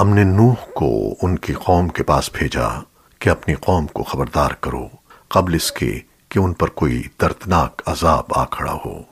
ہم نے نوح کو ان کی قوم کے پاس بھیجا کہ اپنی قوم کو خبردار کرو قبل اس کے کہ ان پر کوئی دردناک عذاب آ کھڑا ہو۔